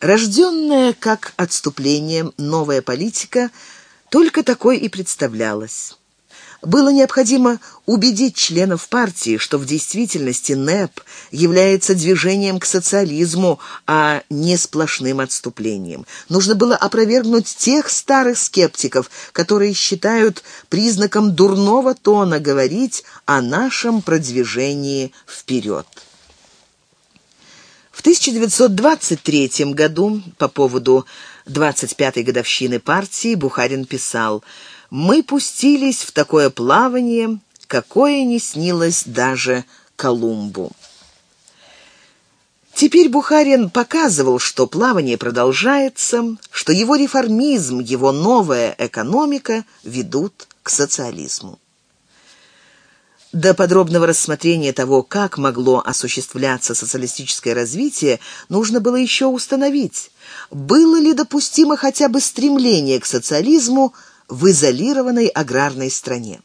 Рожденная как отступлением новая политика только такой и представлялась. Было необходимо убедить членов партии, что в действительности НЭП является движением к социализму, а не сплошным отступлением. Нужно было опровергнуть тех старых скептиков, которые считают признаком дурного тона говорить о нашем продвижении вперед. В 1923 году по поводу 25-й годовщины партии Бухарин писал «Мы пустились в такое плавание, какое не снилось даже Колумбу». Теперь Бухарин показывал, что плавание продолжается, что его реформизм, его новая экономика ведут к социализму. До подробного рассмотрения того, как могло осуществляться социалистическое развитие, нужно было еще установить, было ли допустимо хотя бы стремление к социализму в изолированной аграрной стране.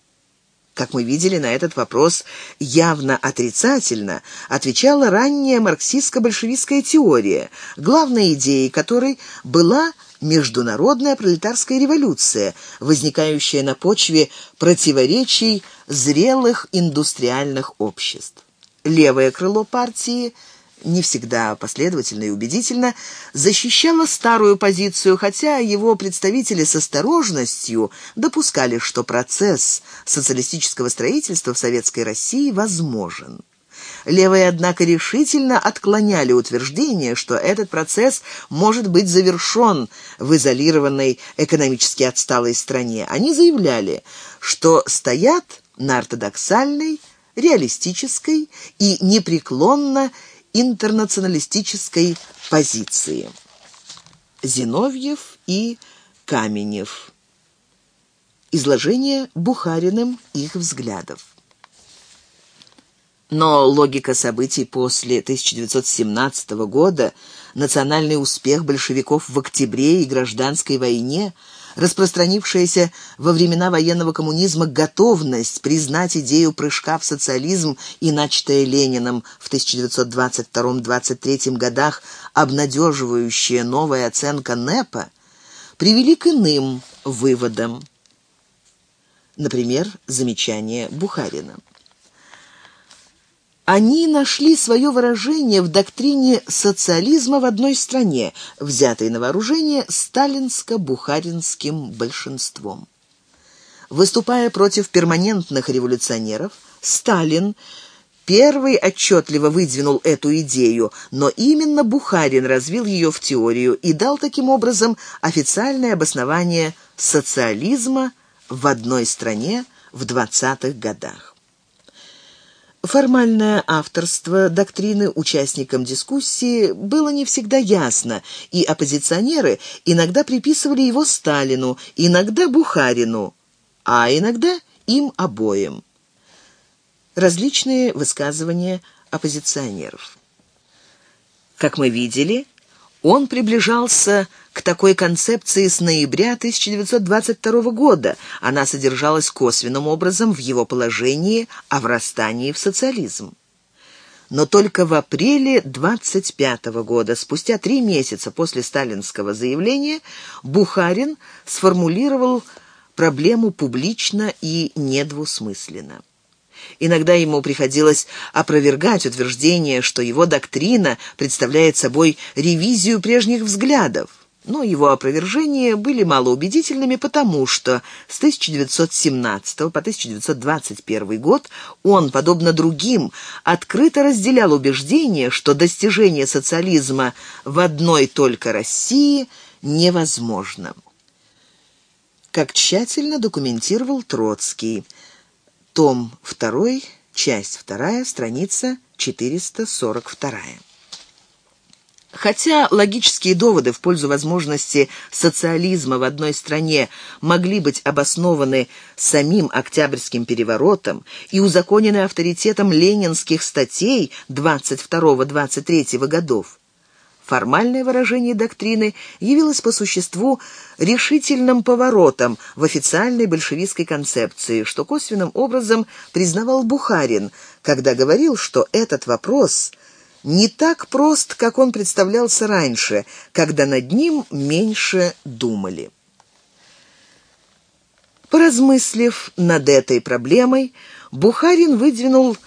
Как мы видели, на этот вопрос явно отрицательно отвечала ранняя марксистско-большевистская теория, главной идеей которой была международная пролетарская революция, возникающая на почве противоречий зрелых индустриальных обществ. Левое крыло партии не всегда последовательно и убедительно, защищало старую позицию, хотя его представители с осторожностью допускали, что процесс социалистического строительства в Советской России возможен. Левые, однако, решительно отклоняли утверждение, что этот процесс может быть завершен в изолированной экономически отсталой стране. Они заявляли, что стоят на ортодоксальной, реалистической и непреклонно интернационалистической позиции. Зиновьев и Каменев. Изложение Бухариным их взглядов. Но логика событий после 1917 года, национальный успех большевиков в октябре и гражданской войне, распространившаяся во времена военного коммунизма готовность признать идею прыжка в социализм и начатая Лениным в 1922-23 годах обнадеживающая новая оценка НЭПа, привели к иным выводам. Например, замечание Бухарина. Они нашли свое выражение в доктрине социализма в одной стране, взятой на вооружение сталинско-бухаринским большинством. Выступая против перманентных революционеров, Сталин первый отчетливо выдвинул эту идею, но именно Бухарин развил ее в теорию и дал таким образом официальное обоснование социализма в одной стране в 20-х годах. Формальное авторство доктрины участникам дискуссии было не всегда ясно, и оппозиционеры иногда приписывали его Сталину, иногда Бухарину, а иногда им обоим. Различные высказывания оппозиционеров. Как мы видели, он приближался к такой концепции с ноября 1922 года. Она содержалась косвенным образом в его положении о врастании в социализм. Но только в апреле 25 года, спустя три месяца после сталинского заявления, Бухарин сформулировал проблему публично и недвусмысленно. Иногда ему приходилось опровергать утверждение, что его доктрина представляет собой ревизию прежних взглядов. Но его опровержения были малоубедительными, потому что с 1917 по 1921 год он, подобно другим, открыто разделял убеждение, что достижение социализма в одной только России невозможно. Как тщательно документировал Троцкий – том 2, часть 2, страница 442. Хотя логические доводы в пользу возможности социализма в одной стране могли быть обоснованы самим Октябрьским переворотом и узаконены авторитетом ленинских статей 22-23 годов, Формальное выражение доктрины явилось по существу решительным поворотом в официальной большевистской концепции, что косвенным образом признавал Бухарин, когда говорил, что этот вопрос не так прост, как он представлялся раньше, когда над ним меньше думали. Поразмыслив над этой проблемой, Бухарин выдвинул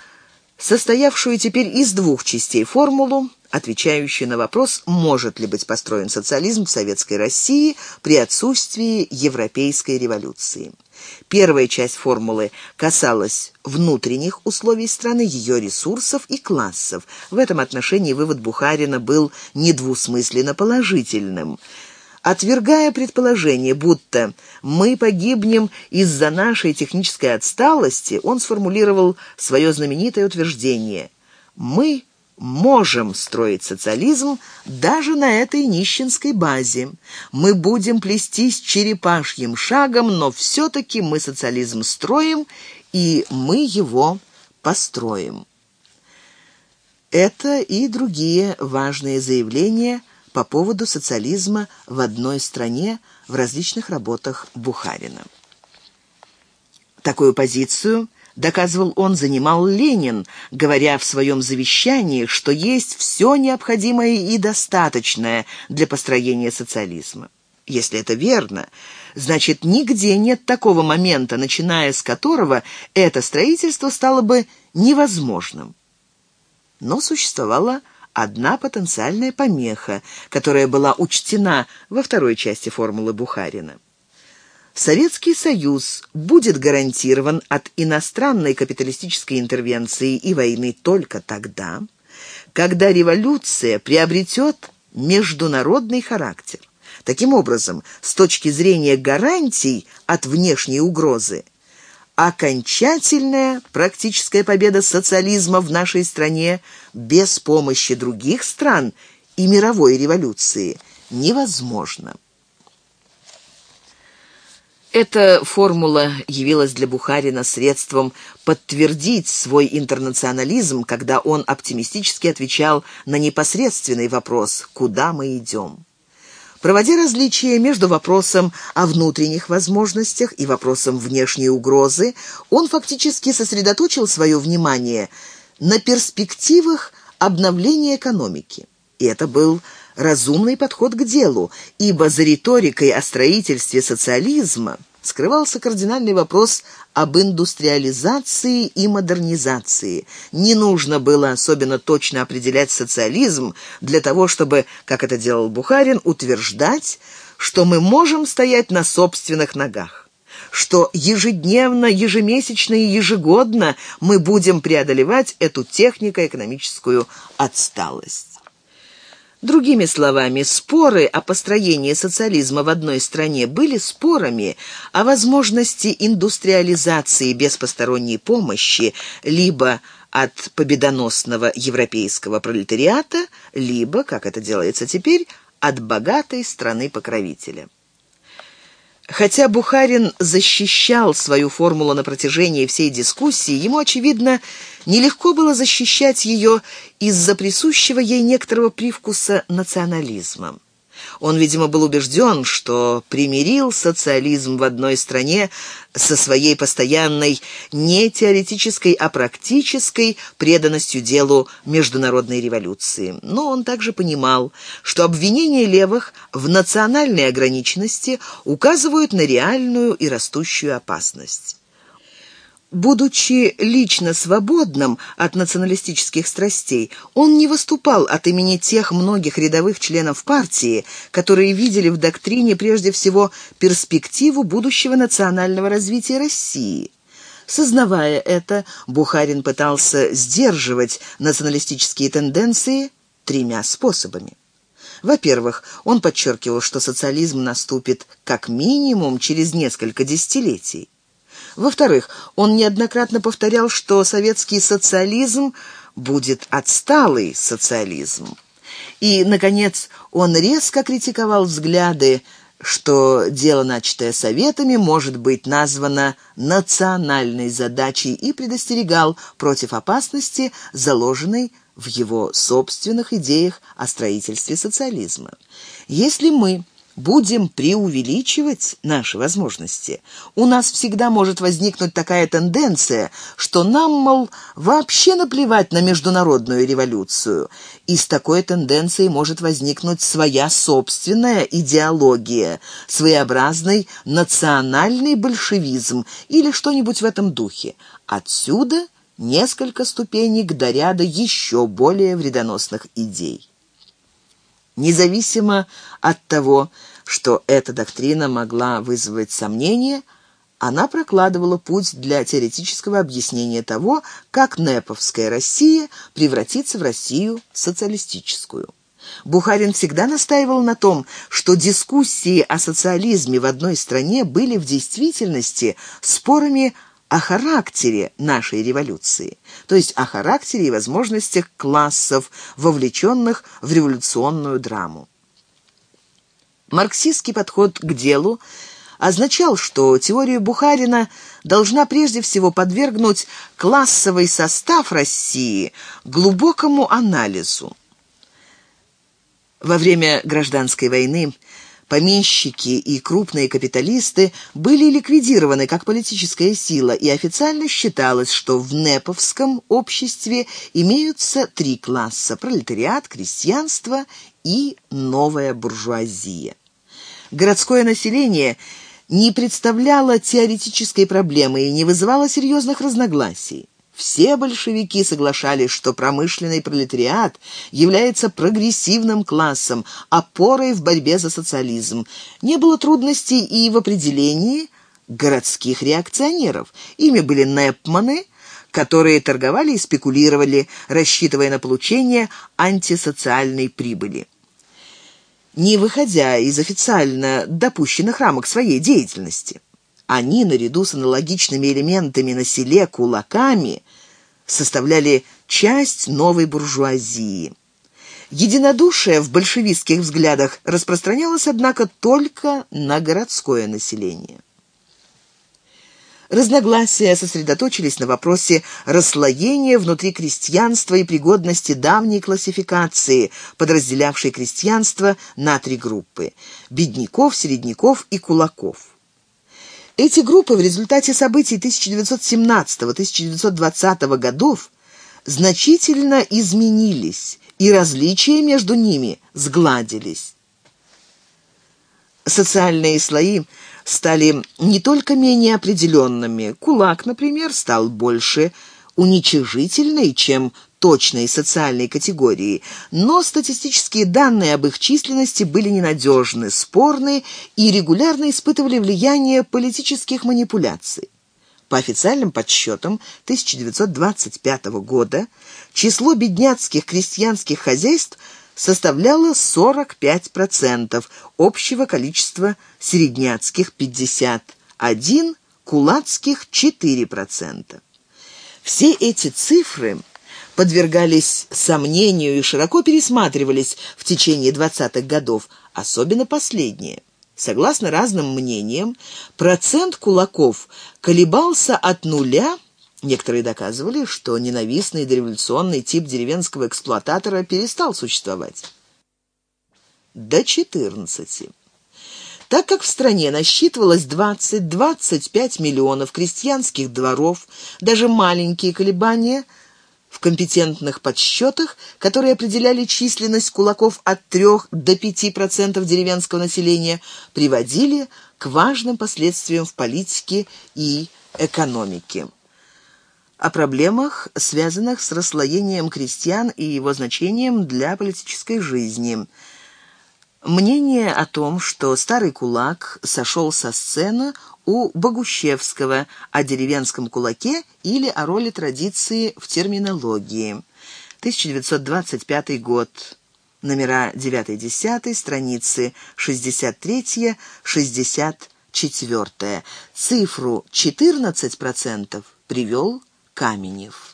состоявшую теперь из двух частей формулу, отвечающую на вопрос, может ли быть построен социализм в Советской России при отсутствии Европейской революции. Первая часть формулы касалась внутренних условий страны, ее ресурсов и классов. В этом отношении вывод Бухарина был недвусмысленно положительным – Отвергая предположение, будто мы погибнем из-за нашей технической отсталости, он сформулировал свое знаменитое утверждение «Мы можем строить социализм даже на этой нищенской базе. Мы будем плестись черепашьим шагом, но все-таки мы социализм строим, и мы его построим». Это и другие важные заявления – по поводу социализма в одной стране в различных работах Бухарина. Такую позицию, доказывал он, занимал Ленин, говоря в своем завещании, что есть все необходимое и достаточное для построения социализма. Если это верно, значит, нигде нет такого момента, начиная с которого это строительство стало бы невозможным. Но существовало одна потенциальная помеха, которая была учтена во второй части формулы Бухарина. Советский Союз будет гарантирован от иностранной капиталистической интервенции и войны только тогда, когда революция приобретет международный характер. Таким образом, с точки зрения гарантий от внешней угрозы, окончательная практическая победа социализма в нашей стране без помощи других стран и мировой революции невозможна. Эта формула явилась для Бухарина средством подтвердить свой интернационализм, когда он оптимистически отвечал на непосредственный вопрос «Куда мы идем?». Проводя различия между вопросом о внутренних возможностях и вопросом внешней угрозы, он фактически сосредоточил свое внимание на перспективах обновления экономики. И это был разумный подход к делу, ибо за риторикой о строительстве социализма – скрывался кардинальный вопрос об индустриализации и модернизации. Не нужно было особенно точно определять социализм для того, чтобы, как это делал Бухарин, утверждать, что мы можем стоять на собственных ногах что ежедневно, ежемесячно и ежегодно мы будем преодолевать эту технико-экономическую отсталость. Другими словами, споры о построении социализма в одной стране были спорами о возможности индустриализации без посторонней помощи либо от победоносного европейского пролетариата, либо, как это делается теперь, от богатой страны-покровителя. Хотя Бухарин защищал свою формулу на протяжении всей дискуссии, ему, очевидно, нелегко было защищать ее из-за присущего ей некоторого привкуса национализма. Он, видимо, был убежден, что примирил социализм в одной стране со своей постоянной не теоретической, а практической преданностью делу международной революции. Но он также понимал, что обвинения левых в национальной ограниченности указывают на реальную и растущую опасность. Будучи лично свободным от националистических страстей, он не выступал от имени тех многих рядовых членов партии, которые видели в доктрине прежде всего перспективу будущего национального развития России. Сознавая это, Бухарин пытался сдерживать националистические тенденции тремя способами. Во-первых, он подчеркивал, что социализм наступит как минимум через несколько десятилетий. Во-вторых, он неоднократно повторял, что советский социализм будет отсталый социализм. И, наконец, он резко критиковал взгляды, что дело, начатое советами, может быть названо национальной задачей и предостерегал против опасности, заложенной в его собственных идеях о строительстве социализма. Если мы будем преувеличивать наши возможности. У нас всегда может возникнуть такая тенденция, что нам, мол, вообще наплевать на международную революцию. И с такой тенденцией может возникнуть своя собственная идеология, своеобразный национальный большевизм или что-нибудь в этом духе. Отсюда несколько ступенек до ряда еще более вредоносных идей. Независимо от того, что эта доктрина могла вызвать сомнения, она прокладывала путь для теоретического объяснения того, как Неповская Россия превратится в Россию социалистическую. Бухарин всегда настаивал на том, что дискуссии о социализме в одной стране были в действительности спорами о характере нашей революции, то есть о характере и возможностях классов, вовлеченных в революционную драму. Марксистский подход к делу означал, что теория Бухарина должна прежде всего подвергнуть классовый состав России глубокому анализу. Во время гражданской войны Помещики и крупные капиталисты были ликвидированы как политическая сила, и официально считалось, что в Неповском обществе имеются три класса – пролетариат, крестьянство и новая буржуазия. Городское население не представляло теоретической проблемы и не вызывало серьезных разногласий. Все большевики соглашались, что промышленный пролетариат является прогрессивным классом, опорой в борьбе за социализм. Не было трудностей и в определении городских реакционеров. Ими были непманы, которые торговали и спекулировали, рассчитывая на получение антисоциальной прибыли. Не выходя из официально допущенных рамок своей деятельности. Они, наряду с аналогичными элементами на селе кулаками, составляли часть новой буржуазии. Единодушие в большевистских взглядах распространялось, однако, только на городское население. Разногласия сосредоточились на вопросе расслоения внутри крестьянства и пригодности давней классификации, подразделявшей крестьянство на три группы – бедняков, середняков и кулаков. Эти группы в результате событий 1917-1920 годов значительно изменились, и различия между ними сгладились. Социальные слои стали не только менее определенными. Кулак, например, стал больше уничижительной, чем точной социальной категории, но статистические данные об их численности были ненадежны, спорны и регулярно испытывали влияние политических манипуляций. По официальным подсчетам 1925 года число бедняцких крестьянских хозяйств составляло 45% общего количества середняцких 51%, кулацких 4%. Все эти цифры – подвергались сомнению и широко пересматривались в течение 20-х годов, особенно последние. Согласно разным мнениям, процент кулаков колебался от нуля Некоторые доказывали, что ненавистный дореволюционный тип деревенского эксплуататора перестал существовать. До 14. Так как в стране насчитывалось 20-25 миллионов крестьянских дворов, даже маленькие колебания – в компетентных подсчетах, которые определяли численность кулаков от 3 до 5% деревенского населения, приводили к важным последствиям в политике и экономике. О проблемах, связанных с расслоением крестьян и его значением для политической жизни – Мнение о том, что старый кулак сошел со сцены у Богущевского о деревенском кулаке или о роли традиции в терминологии. 1925 год. Номера 9-10, страницы 63-64. Цифру 14% привел Каменев.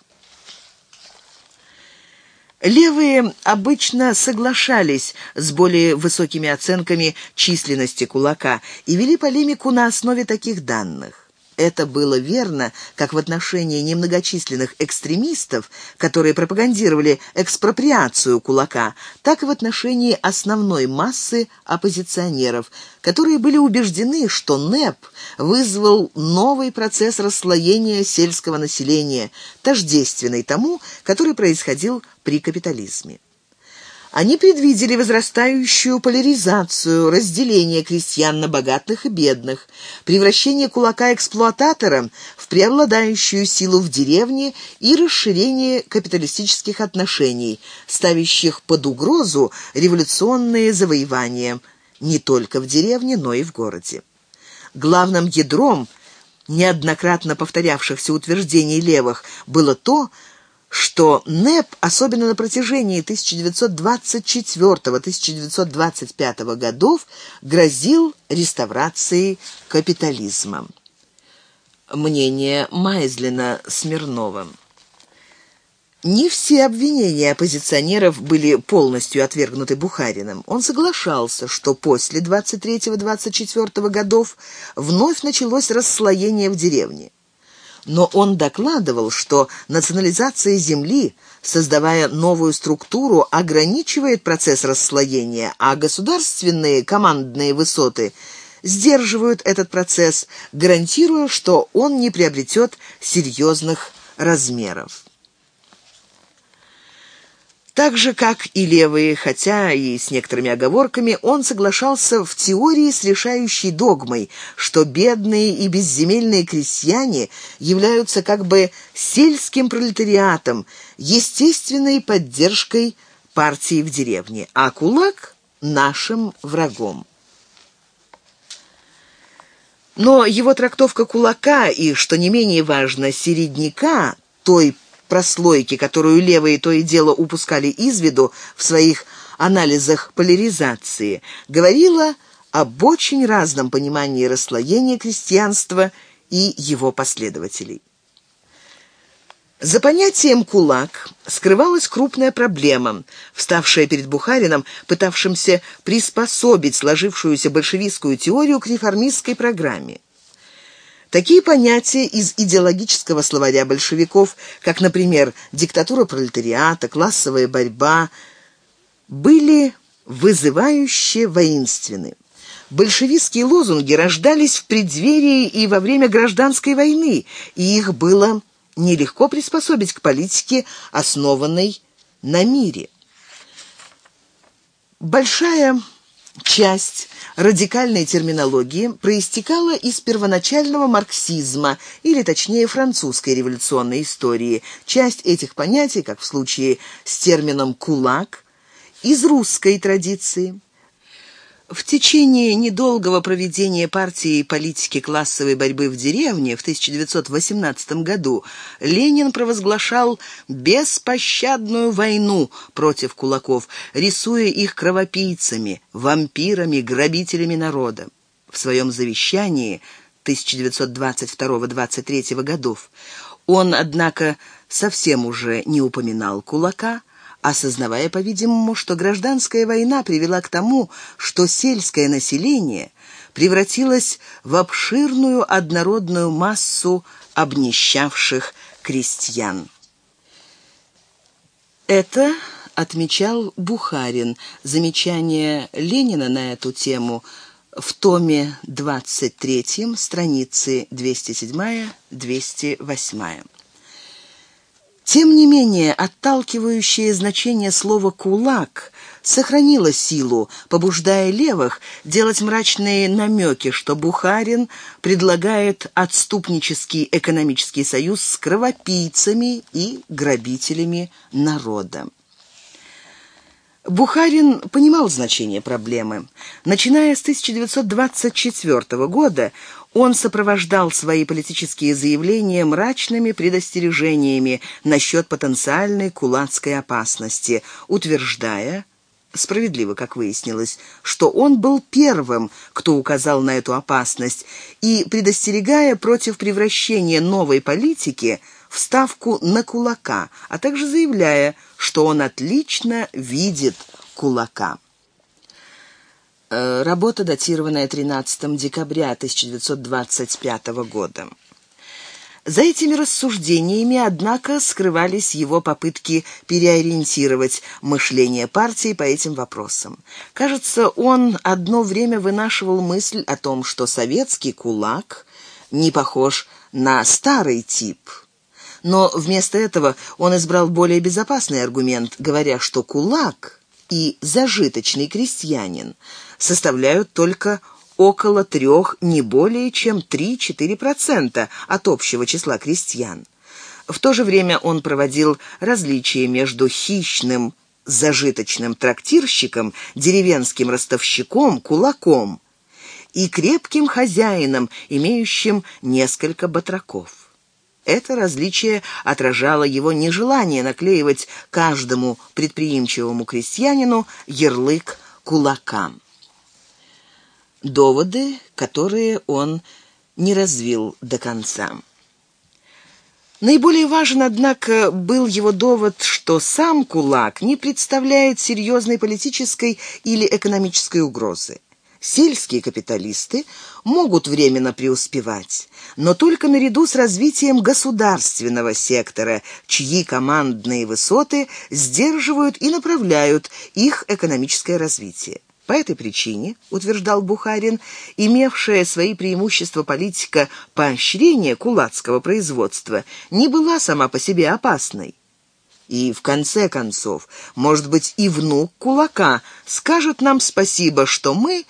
Левые обычно соглашались с более высокими оценками численности кулака и вели полемику на основе таких данных. Это было верно как в отношении немногочисленных экстремистов, которые пропагандировали экспроприацию кулака, так и в отношении основной массы оппозиционеров, которые были убеждены, что НЭП вызвал новый процесс расслоения сельского населения, тождественный тому, который происходил при капитализме. Они предвидели возрастающую поляризацию, разделение крестьян на богатых и бедных, превращение кулака эксплуататора в преобладающую силу в деревне и расширение капиталистических отношений, ставящих под угрозу революционные завоевания не только в деревне, но и в городе. Главным ядром неоднократно повторявшихся утверждений левых было то, что НЭП, особенно на протяжении 1924-1925 годов, грозил реставрацией капитализма. Мнение Майзлина Смирнова. Не все обвинения оппозиционеров были полностью отвергнуты Бухариным. Он соглашался, что после 23-24 годов вновь началось расслоение в деревне но он докладывал, что национализация земли, создавая новую структуру, ограничивает процесс расслоения, а государственные командные высоты сдерживают этот процесс, гарантируя, что он не приобретет серьезных размеров. Так же, как и левые, хотя и с некоторыми оговорками, он соглашался в теории с решающей догмой, что бедные и безземельные крестьяне являются как бы сельским пролетариатом, естественной поддержкой партии в деревне, а кулак – нашим врагом. Но его трактовка кулака и, что не менее важно, середняка той прослойки, которую левые то и дело упускали из виду в своих анализах поляризации, говорила об очень разном понимании расслоения крестьянства и его последователей. За понятием «кулак» скрывалась крупная проблема, вставшая перед Бухарином, пытавшимся приспособить сложившуюся большевистскую теорию к реформистской программе. Такие понятия из идеологического словаря большевиков, как, например, диктатура пролетариата, классовая борьба, были вызывающе воинственны. Большевистские лозунги рождались в преддверии и во время гражданской войны, и их было нелегко приспособить к политике, основанной на мире. Большая часть радикальной терминологии проистекала из первоначального марксизма, или точнее французской революционной истории. Часть этих понятий, как в случае с термином «кулак», из русской традиции – в течение недолгого проведения партии политики классовой борьбы в деревне в 1918 году Ленин провозглашал беспощадную войну против кулаков, рисуя их кровопийцами, вампирами, грабителями народа. В своем завещании 1922-23 годов он, однако, совсем уже не упоминал кулака, осознавая, по-видимому, что гражданская война привела к тому, что сельское население превратилось в обширную однородную массу обнищавших крестьян. Это отмечал Бухарин. Замечание Ленина на эту тему в томе 23, страницы 207-208. Тем не менее, отталкивающее значение слова «кулак» сохранило силу, побуждая левых делать мрачные намеки, что Бухарин предлагает отступнический экономический союз с кровопийцами и грабителями народа. Бухарин понимал значение проблемы. Начиная с 1924 года он сопровождал свои политические заявления мрачными предостережениями насчет потенциальной кулацкой опасности, утверждая, справедливо, как выяснилось, что он был первым, кто указал на эту опасность, и предостерегая против превращения новой политики в ставку на кулака, а также заявляя, что он отлично видит кулака. Э, работа, датированная 13 декабря 1925 года. За этими рассуждениями, однако, скрывались его попытки переориентировать мышление партии по этим вопросам. Кажется, он одно время вынашивал мысль о том, что советский кулак не похож на старый тип. Но вместо этого он избрал более безопасный аргумент, говоря, что кулак и зажиточный крестьянин составляют только около трех, не более чем 3-4% от общего числа крестьян. В то же время он проводил различия между хищным, зажиточным трактирщиком, деревенским ростовщиком, кулаком и крепким хозяином, имеющим несколько батраков. Это различие отражало его нежелание наклеивать каждому предприимчивому крестьянину ярлык кулакам доводы, которые он не развил до конца. Наиболее важен, однако, был его довод, что сам кулак не представляет серьезной политической или экономической угрозы. Сельские капиталисты могут временно преуспевать, но только наряду с развитием государственного сектора, чьи командные высоты сдерживают и направляют их экономическое развитие. По этой причине, утверждал Бухарин, имевшая свои преимущества политика поощрения кулацкого производства не была сама по себе опасной. И в конце концов, может быть, и внук кулака скажет нам спасибо, что мы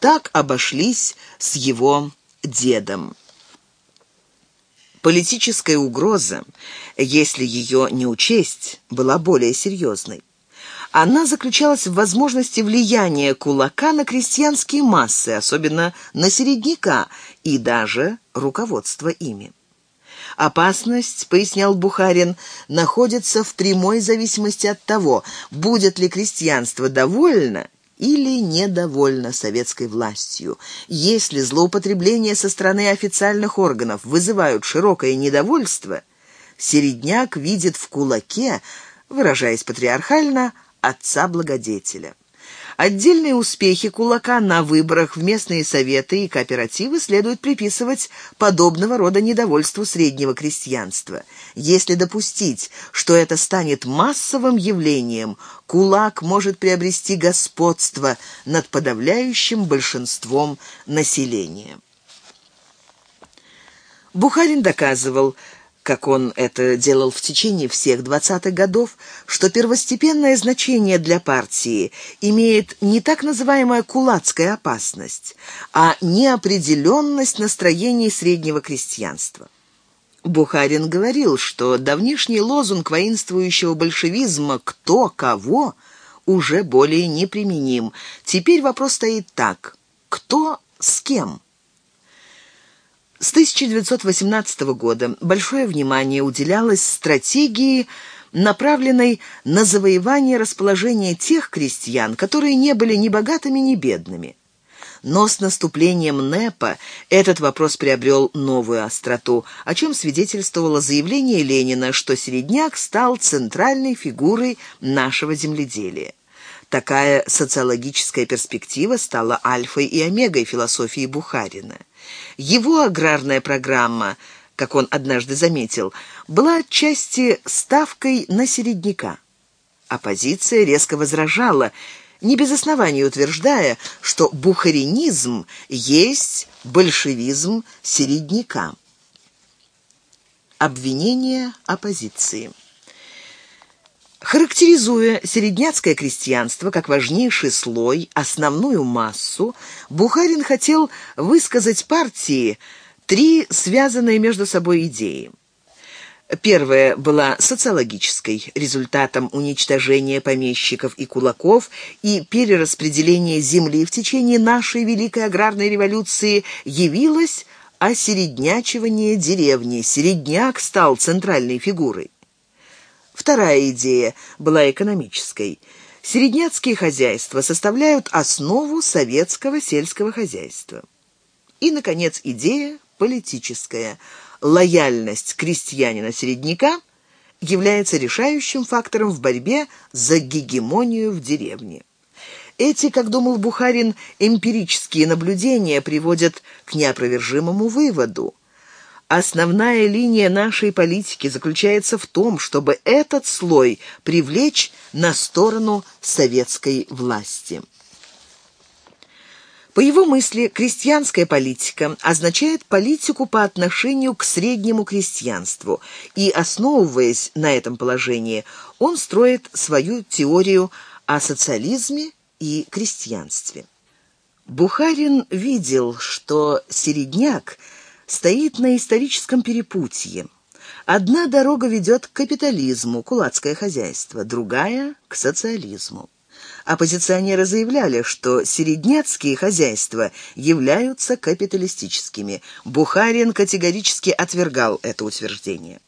так обошлись с его дедом. Политическая угроза, если ее не учесть, была более серьезной. Она заключалась в возможности влияния кулака на крестьянские массы, особенно на середняка и даже руководство ими. Опасность, пояснял Бухарин, находится в прямой зависимости от того, будет ли крестьянство довольно или недовольно советской властью. Если злоупотребления со стороны официальных органов вызывают широкое недовольство, середняк видит в кулаке, выражаясь патриархально, отца-благодетеля. Отдельные успехи кулака на выборах в местные советы и кооперативы следует приписывать подобного рода недовольству среднего крестьянства. Если допустить, что это станет массовым явлением, кулак может приобрести господство над подавляющим большинством населения. Бухарин доказывал, как он это делал в течение всех двадцатых годов, что первостепенное значение для партии имеет не так называемая кулацкая опасность, а неопределенность настроений среднего крестьянства. Бухарин говорил, что давнишний лозунг воинствующего большевизма «кто кого» уже более неприменим. Теперь вопрос стоит так «кто с кем?» С 1918 года большое внимание уделялось стратегии, направленной на завоевание расположения тех крестьян, которые не были ни богатыми, ни бедными. Но с наступлением НЭПа этот вопрос приобрел новую остроту, о чем свидетельствовало заявление Ленина, что середняк стал центральной фигурой нашего земледелия. Такая социологическая перспектива стала альфой и омегой философии Бухарина. Его аграрная программа, как он однажды заметил, была отчасти ставкой на середняка. Оппозиция резко возражала, не без оснований утверждая, что бухаринизм есть большевизм середняка. Обвинение оппозиции Характеризуя середняцкое крестьянство как важнейший слой, основную массу, Бухарин хотел высказать партии три связанные между собой идеи. Первая была социологической, результатом уничтожения помещиков и кулаков и перераспределения земли в течение нашей великой аграрной революции явилась осереднячивание деревни. Середняк стал центральной фигурой. Вторая идея была экономической. Середняцкие хозяйства составляют основу советского сельского хозяйства. И, наконец, идея политическая. Лояльность крестьянина-середняка является решающим фактором в борьбе за гегемонию в деревне. Эти, как думал Бухарин, эмпирические наблюдения приводят к неопровержимому выводу. Основная линия нашей политики заключается в том, чтобы этот слой привлечь на сторону советской власти. По его мысли, крестьянская политика означает политику по отношению к среднему крестьянству, и, основываясь на этом положении, он строит свою теорию о социализме и крестьянстве. Бухарин видел, что середняк стоит на историческом перепутье. Одна дорога ведет к капитализму, кулацкое хозяйство, другая — к социализму. Оппозиционеры заявляли, что середняцкие хозяйства являются капиталистическими. Бухарин категорически отвергал это утверждение.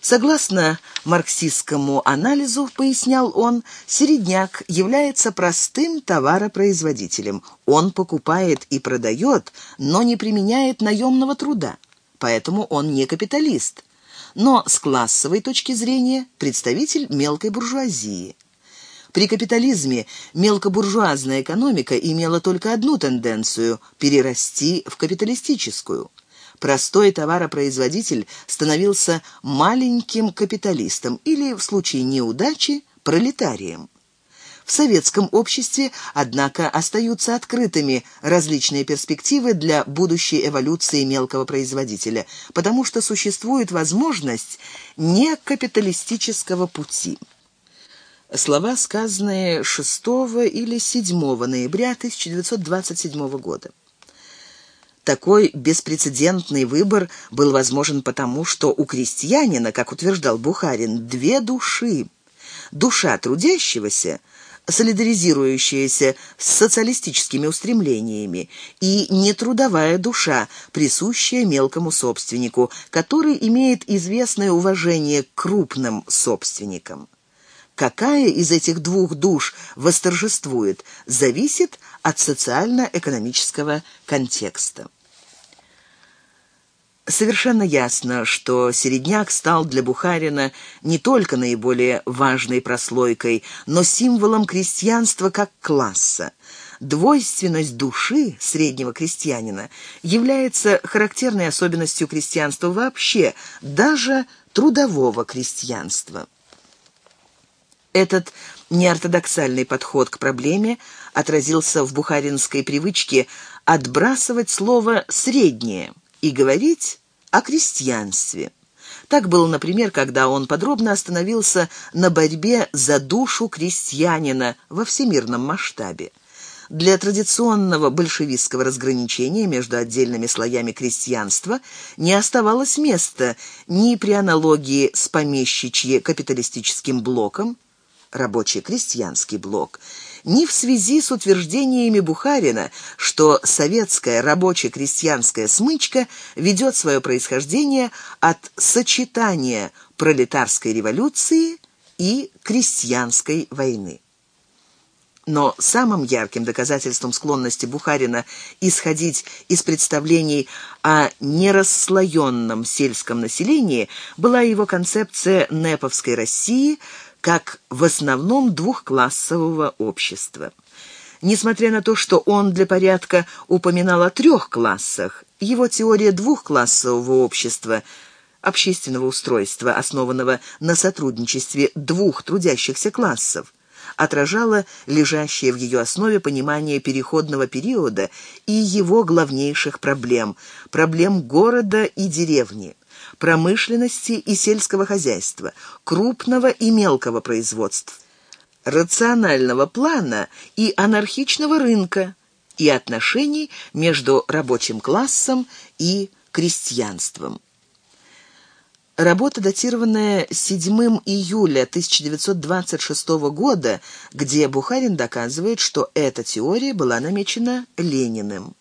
Согласно марксистскому анализу, пояснял он, середняк является простым товаропроизводителем. Он покупает и продает, но не применяет наемного труда. Поэтому он не капиталист, но с классовой точки зрения представитель мелкой буржуазии. При капитализме мелкобуржуазная экономика имела только одну тенденцию – перерасти в капиталистическую. Простой товаропроизводитель становился маленьким капиталистом или, в случае неудачи, пролетарием. В советском обществе, однако, остаются открытыми различные перспективы для будущей эволюции мелкого производителя, потому что существует возможность некапиталистического пути. Слова, сказанные 6 или 7 ноября 1927 года. Такой беспрецедентный выбор был возможен потому, что у крестьянина, как утверждал Бухарин, две души. Душа трудящегося, солидаризирующаяся с социалистическими устремлениями, и нетрудовая душа, присущая мелкому собственнику, который имеет известное уважение к крупным собственникам. Какая из этих двух душ восторжествует, зависит от социально-экономического контекста. Совершенно ясно, что середняк стал для Бухарина не только наиболее важной прослойкой, но символом крестьянства как класса. Двойственность души среднего крестьянина является характерной особенностью крестьянства вообще, даже трудового крестьянства. Этот неортодоксальный подход к проблеме отразился в бухаринской привычке отбрасывать слово «среднее», и говорить о крестьянстве. Так было, например, когда он подробно остановился на борьбе за душу крестьянина во всемирном масштабе. Для традиционного большевистского разграничения между отдельными слоями крестьянства не оставалось места ни при аналогии с помещичье-капиталистическим блоком, рабочий крестьянский блок, ни в связи с утверждениями Бухарина, что советская рабоче-крестьянская смычка ведет свое происхождение от сочетания пролетарской революции и крестьянской войны. Но самым ярким доказательством склонности Бухарина исходить из представлений о нерасслоенном сельском населении была его концепция неповской России – как в основном двухклассового общества. Несмотря на то, что он для порядка упоминал о трех классах, его теория двухклассового общества общественного устройства, основанного на сотрудничестве двух трудящихся классов, отражала лежащее в ее основе понимание переходного периода и его главнейших проблем – проблем города и деревни – промышленности и сельского хозяйства, крупного и мелкого производств, рационального плана и анархичного рынка и отношений между рабочим классом и крестьянством. Работа, датированная 7 июля 1926 года, где Бухарин доказывает, что эта теория была намечена Лениным.